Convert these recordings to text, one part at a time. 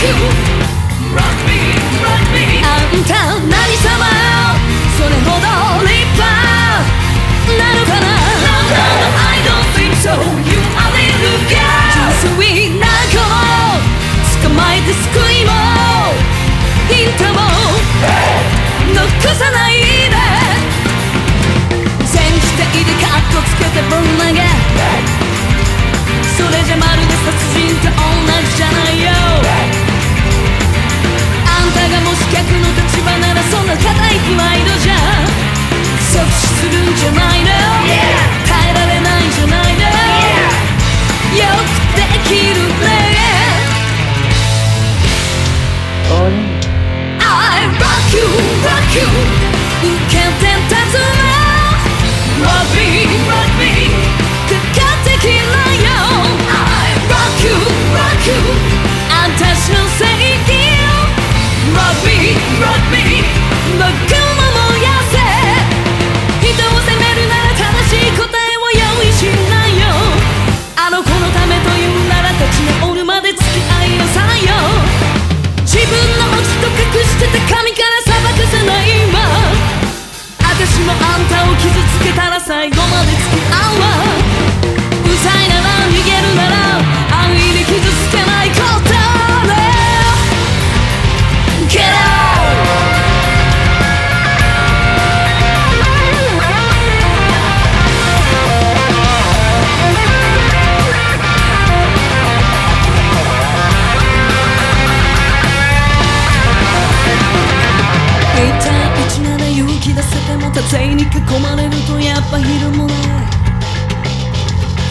あんた何様それほど立派。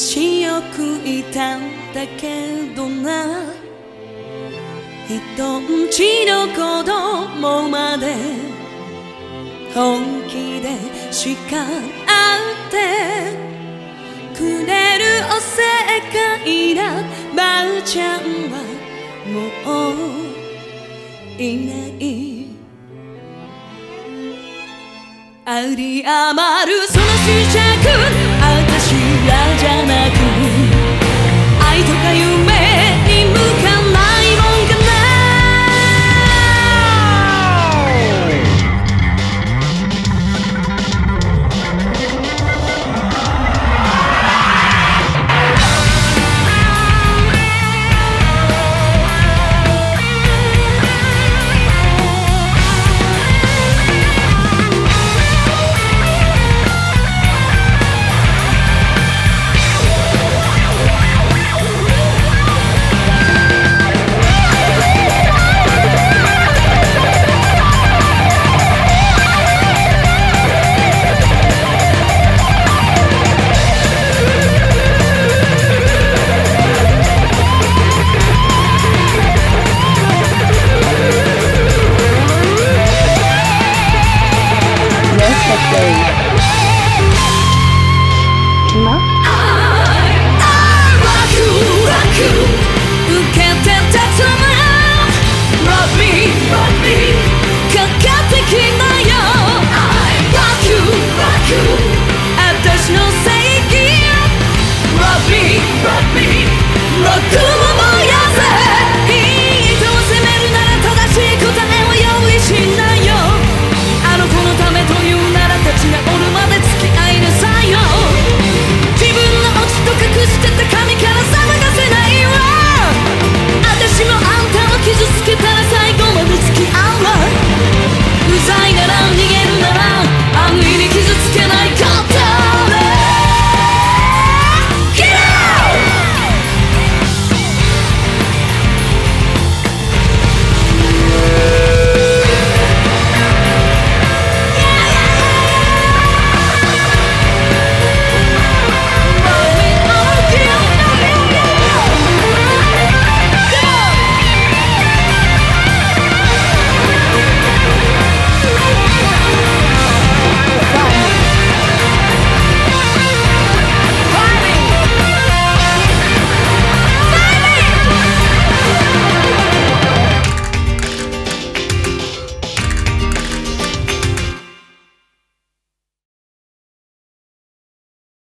飯くいたんだけどな。人んちの子供まで本気で叱って。くれるおせっかいなばあちゃんはもういない。有り余るその執着。